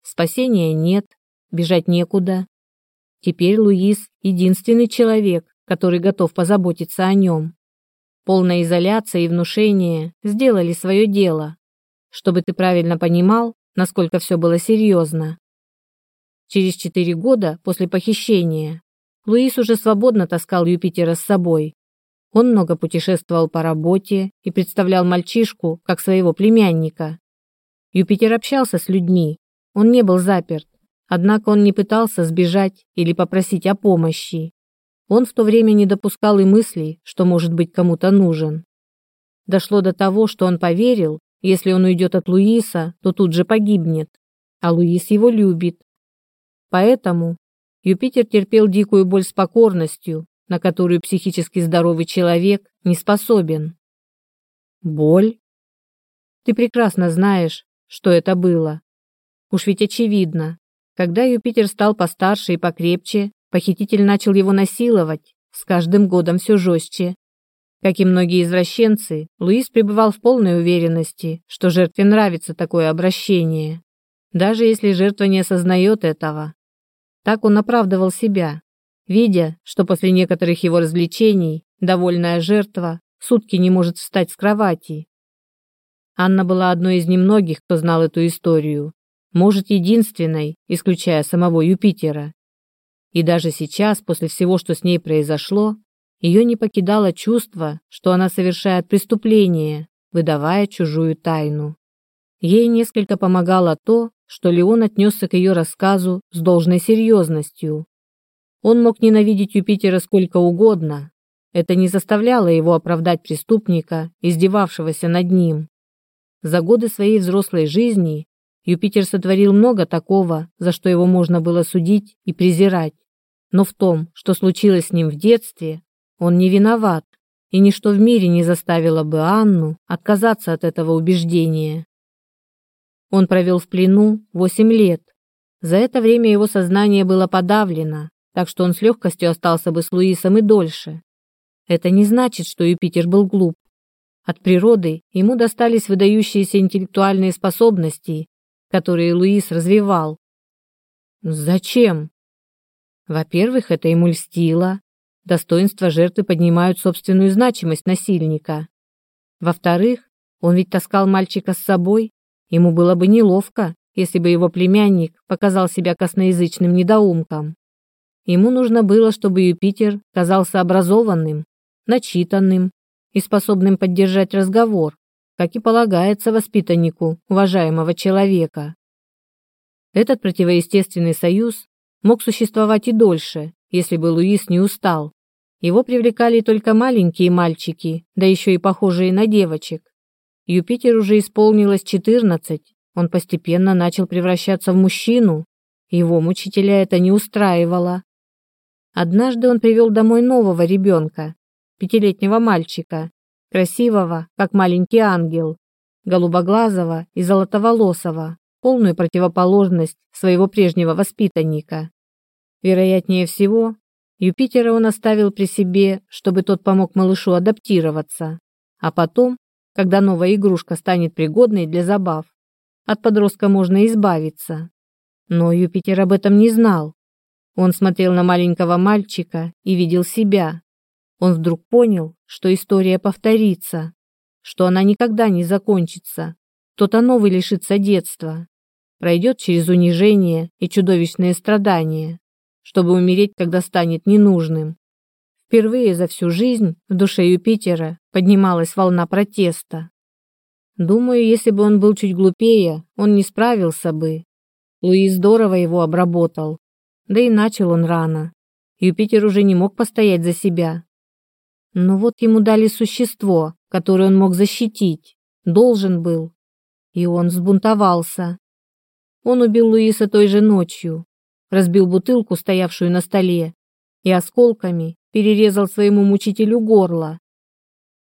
Спасения нет, бежать некуда. Теперь Луис – единственный человек, который готов позаботиться о нем. Полная изоляция и внушение сделали свое дело. Чтобы ты правильно понимал, насколько все было серьезно. Через четыре года после похищения Луис уже свободно таскал Юпитера с собой. Он много путешествовал по работе и представлял мальчишку как своего племянника. Юпитер общался с людьми, он не был заперт, однако он не пытался сбежать или попросить о помощи. Он в то время не допускал и мыслей, что может быть кому-то нужен. Дошло до того, что он поверил, если он уйдет от Луиса, то тут же погибнет, а Луис его любит. Поэтому Юпитер терпел дикую боль с покорностью, на которую психически здоровый человек не способен. Боль? Ты прекрасно знаешь, что это было. Уж ведь очевидно, когда Юпитер стал постарше и покрепче, похититель начал его насиловать, с каждым годом все жестче. Как и многие извращенцы, Луис пребывал в полной уверенности, что жертве нравится такое обращение, даже если жертва не осознает этого. Так он оправдывал себя, видя, что после некоторых его развлечений довольная жертва сутки не может встать с кровати. Анна была одной из немногих, кто знал эту историю, может, единственной, исключая самого Юпитера. И даже сейчас, после всего, что с ней произошло, ее не покидало чувство, что она совершает преступление, выдавая чужую тайну. Ей несколько помогало то, что Леон отнесся к ее рассказу с должной серьезностью, он мог ненавидеть Юпитера сколько угодно. Это не заставляло его оправдать преступника, издевавшегося над ним. За годы своей взрослой жизни Юпитер сотворил много такого, за что его можно было судить и презирать. Но в том, что случилось с ним в детстве, он не виноват, и ничто в мире не заставило бы Анну отказаться от этого убеждения. Он провел в плену 8 лет. За это время его сознание было подавлено, так что он с легкостью остался бы с Луисом и дольше. Это не значит, что Юпитер был глуп. От природы ему достались выдающиеся интеллектуальные способности, которые Луис развивал. Зачем? Во-первых, это ему льстило. Достоинства жертвы поднимают собственную значимость насильника. Во-вторых, он ведь таскал мальчика с собой. Ему было бы неловко, если бы его племянник показал себя косноязычным недоумком. Ему нужно было, чтобы Юпитер казался образованным, начитанным и способным поддержать разговор, как и полагается воспитаннику уважаемого человека. Этот противоестественный союз мог существовать и дольше, если бы Луис не устал. Его привлекали только маленькие мальчики, да еще и похожие на девочек. Юпитер уже исполнилось 14, он постепенно начал превращаться в мужчину. Его мучителя это не устраивало. Однажды он привел домой нового ребенка, пятилетнего мальчика, красивого, как маленький ангел, голубоглазого и золотоволосого, полную противоположность своего прежнего воспитанника. Вероятнее всего, Юпитера он оставил при себе, чтобы тот помог малышу адаптироваться, а потом, когда новая игрушка станет пригодной для забав, от подростка можно избавиться. Но Юпитер об этом не знал. Он смотрел на маленького мальчика и видел себя. Он вдруг понял, что история повторится, что она никогда не закончится. Кто-то новый лишится детства, пройдет через унижение и чудовищные страдания, чтобы умереть, когда станет ненужным. Впервые за всю жизнь в душе Юпитера поднималась волна протеста. Думаю, если бы он был чуть глупее, он не справился бы. Луи здорово его обработал. Да и начал он рано. Юпитер уже не мог постоять за себя. Но вот ему дали существо, которое он мог защитить. Должен был. И он взбунтовался. Он убил Луиса той же ночью. Разбил бутылку, стоявшую на столе, и осколками перерезал своему мучителю горло.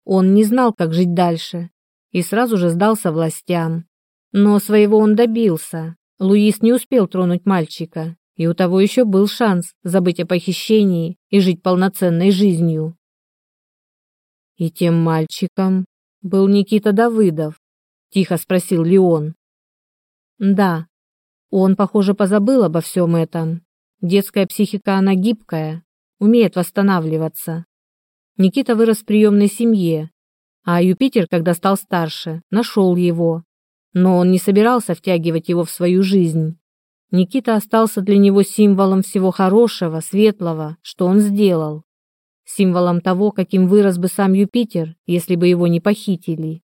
Он не знал, как жить дальше, и сразу же сдался властям. Но своего он добился. Луис не успел тронуть мальчика, и у того еще был шанс забыть о похищении и жить полноценной жизнью. «И тем мальчиком был Никита Давыдов?» – тихо спросил Леон. «Да. Он, похоже, позабыл обо всем этом. Детская психика, она гибкая, умеет восстанавливаться. Никита вырос в приемной семье, а Юпитер, когда стал старше, нашел его. Но он не собирался втягивать его в свою жизнь. Никита остался для него символом всего хорошего, светлого, что он сделал. Символом того, каким вырос бы сам Юпитер, если бы его не похитили.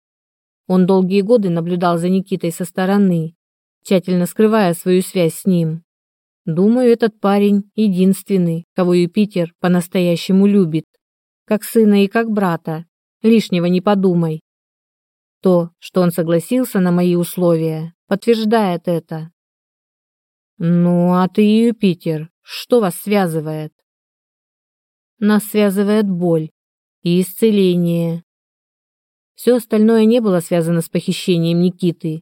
Он долгие годы наблюдал за Никитой со стороны, тщательно скрывая свою связь с ним. Думаю, этот парень единственный, кого Юпитер по-настоящему любит. Как сына и как брата. Лишнего не подумай. То, что он согласился на мои условия, подтверждает это. Ну, а ты Юпитер, что вас связывает? Нас связывает боль и исцеление. Все остальное не было связано с похищением Никиты.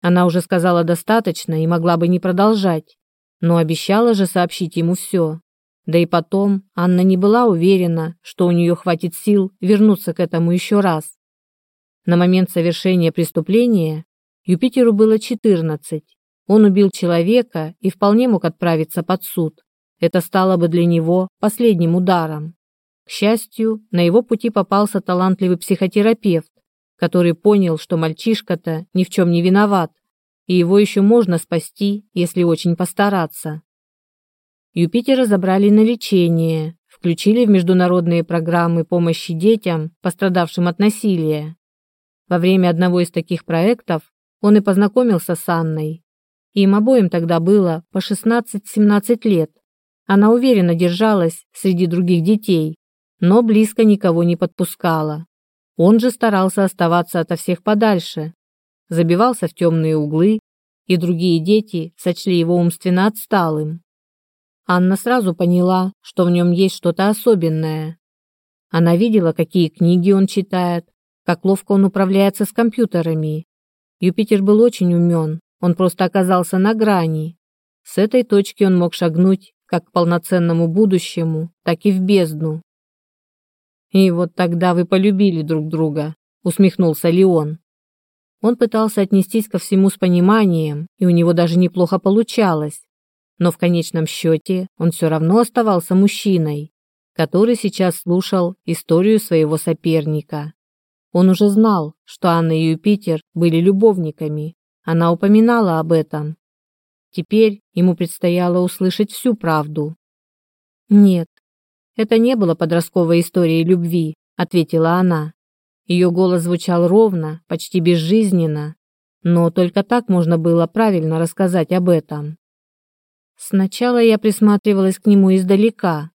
Она уже сказала достаточно и могла бы не продолжать, но обещала же сообщить ему все. Да и потом Анна не была уверена, что у нее хватит сил вернуться к этому еще раз. На момент совершения преступления Юпитеру было 14, он убил человека и вполне мог отправиться под суд. Это стало бы для него последним ударом. К счастью, на его пути попался талантливый психотерапевт, который понял, что мальчишка-то ни в чем не виноват, и его еще можно спасти, если очень постараться. Юпитера забрали на лечение, включили в международные программы помощи детям, пострадавшим от насилия. Во время одного из таких проектов он и познакомился с Анной, им обоим тогда было по 16-17 лет. Она уверенно держалась среди других детей, но близко никого не подпускала. Он же старался оставаться ото всех подальше, забивался в темные углы, и другие дети сочли его умственно отсталым. Анна сразу поняла, что в нем есть что-то особенное. Она видела, какие книги он читает, как ловко он управляется с компьютерами. Юпитер был очень умен, он просто оказался на грани. С этой точки он мог шагнуть как к полноценному будущему, так и в бездну. «И вот тогда вы полюбили друг друга», — усмехнулся Леон. Он пытался отнестись ко всему с пониманием, и у него даже неплохо получалось. Но в конечном счете он все равно оставался мужчиной, который сейчас слушал историю своего соперника. Он уже знал, что Анна и Юпитер были любовниками, она упоминала об этом. Теперь ему предстояло услышать всю правду. «Нет, это не было подростковой историей любви», — ответила она. Ее голос звучал ровно, почти безжизненно, но только так можно было правильно рассказать об этом. Сначала я присматривалась к нему издалека,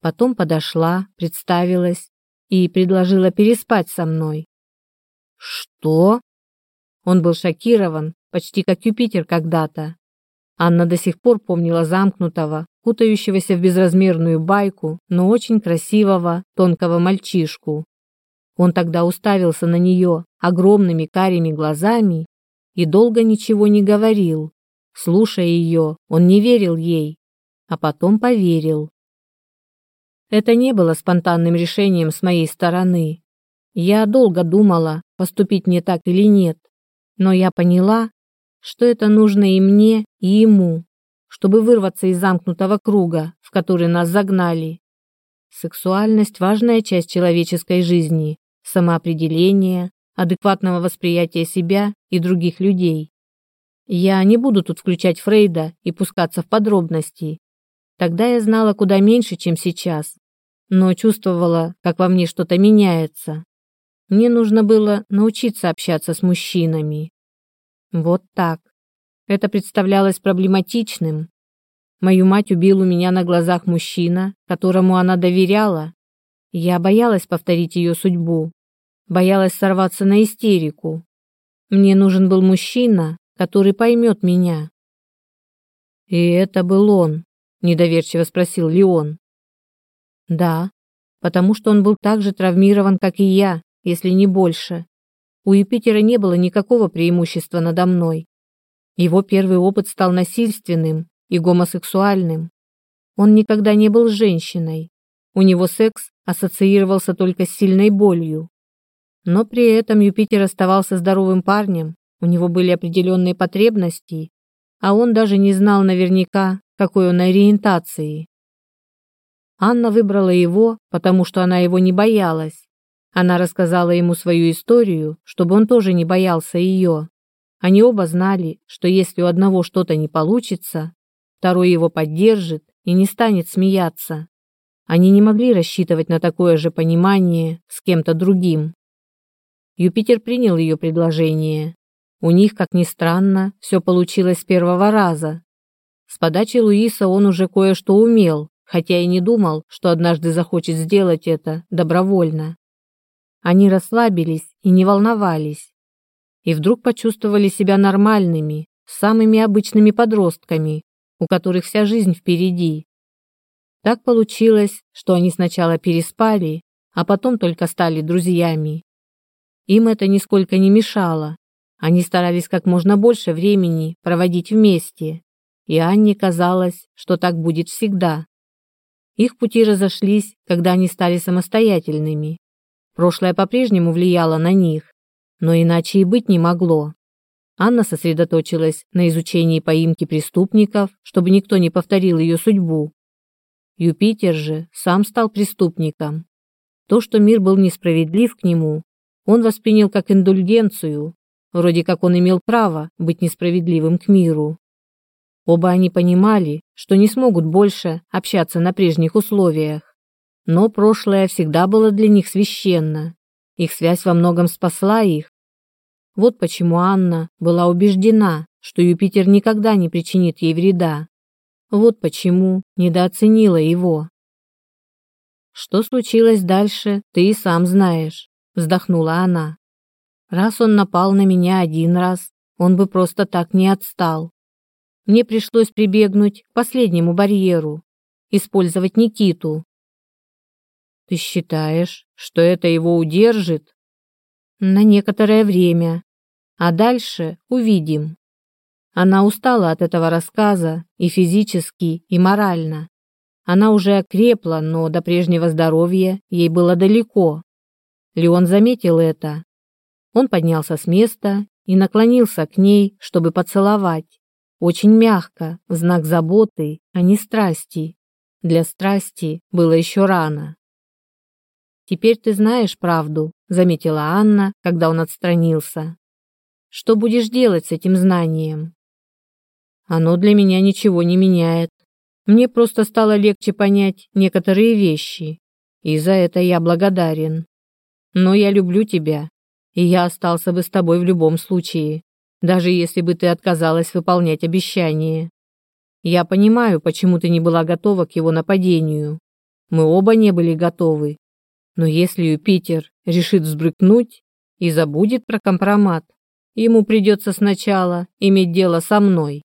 потом подошла, представилась и предложила переспать со мной. «Что?» Он был шокирован, почти как Юпитер когда-то. Анна до сих пор помнила замкнутого, кутающегося в безразмерную байку, но очень красивого, тонкого мальчишку. Он тогда уставился на нее огромными карими глазами и долго ничего не говорил. Слушая ее, он не верил ей, а потом поверил. Это не было спонтанным решением с моей стороны. Я долго думала, поступить не так или нет, но я поняла, что это нужно и мне, и ему, чтобы вырваться из замкнутого круга, в который нас загнали. Сексуальность – важная часть человеческой жизни, самоопределение, адекватного восприятия себя и других людей. Я не буду тут включать Фрейда и пускаться в подробности. Тогда я знала куда меньше, чем сейчас, но чувствовала, как во мне что-то меняется. Мне нужно было научиться общаться с мужчинами. Вот так. Это представлялось проблематичным. Мою мать убил у меня на глазах мужчина, которому она доверяла. Я боялась повторить ее судьбу. Боялась сорваться на истерику. Мне нужен был мужчина, который поймет меня. «И это был он?» – недоверчиво спросил Леон. «Да, потому что он был так же травмирован, как и я, если не больше. У Юпитера не было никакого преимущества надо мной. Его первый опыт стал насильственным и гомосексуальным. Он никогда не был женщиной. У него секс ассоциировался только с сильной болью. Но при этом Юпитер оставался здоровым парнем, у него были определенные потребности, а он даже не знал наверняка, какой он ориентации. Анна выбрала его, потому что она его не боялась. Она рассказала ему свою историю, чтобы он тоже не боялся ее. Они оба знали, что если у одного что-то не получится, второй его поддержит и не станет смеяться. Они не могли рассчитывать на такое же понимание с кем-то другим. Юпитер принял ее предложение. У них, как ни странно, все получилось с первого раза. С подачи Луиса он уже кое-что умел, хотя и не думал, что однажды захочет сделать это добровольно. Они расслабились и не волновались. И вдруг почувствовали себя нормальными, самыми обычными подростками, у которых вся жизнь впереди. Так получилось, что они сначала переспали, а потом только стали друзьями. Им это нисколько не мешало. Они старались как можно больше времени проводить вместе, и Анне казалось, что так будет всегда. Их пути разошлись, когда они стали самостоятельными. Прошлое по-прежнему влияло на них, но иначе и быть не могло. Анна сосредоточилась на изучении поимки преступников, чтобы никто не повторил ее судьбу. Юпитер же сам стал преступником. То, что мир был несправедлив к нему, он воспринял как индульгенцию, вроде как он имел право быть несправедливым к миру. Оба они понимали, что не смогут больше общаться на прежних условиях но прошлое всегда было для них священно. Их связь во многом спасла их. Вот почему Анна была убеждена, что Юпитер никогда не причинит ей вреда. Вот почему недооценила его. «Что случилось дальше, ты и сам знаешь», – вздохнула она. «Раз он напал на меня один раз, он бы просто так не отстал. Мне пришлось прибегнуть к последнему барьеру, использовать Никиту, ты считаешь, что это его удержит? На некоторое время. А дальше увидим. Она устала от этого рассказа и физически, и морально. Она уже окрепла, но до прежнего здоровья ей было далеко. Леон заметил это. Он поднялся с места и наклонился к ней, чтобы поцеловать. Очень мягко, в знак заботы, а не страсти. Для страсти было еще рано. «Теперь ты знаешь правду», — заметила Анна, когда он отстранился. «Что будешь делать с этим знанием?» «Оно для меня ничего не меняет. Мне просто стало легче понять некоторые вещи, и за это я благодарен. Но я люблю тебя, и я остался бы с тобой в любом случае, даже если бы ты отказалась выполнять обещание. Я понимаю, почему ты не была готова к его нападению. Мы оба не были готовы, но если Юпитер решит взбрыкнуть и забудет про компромат, ему придется сначала иметь дело со мной.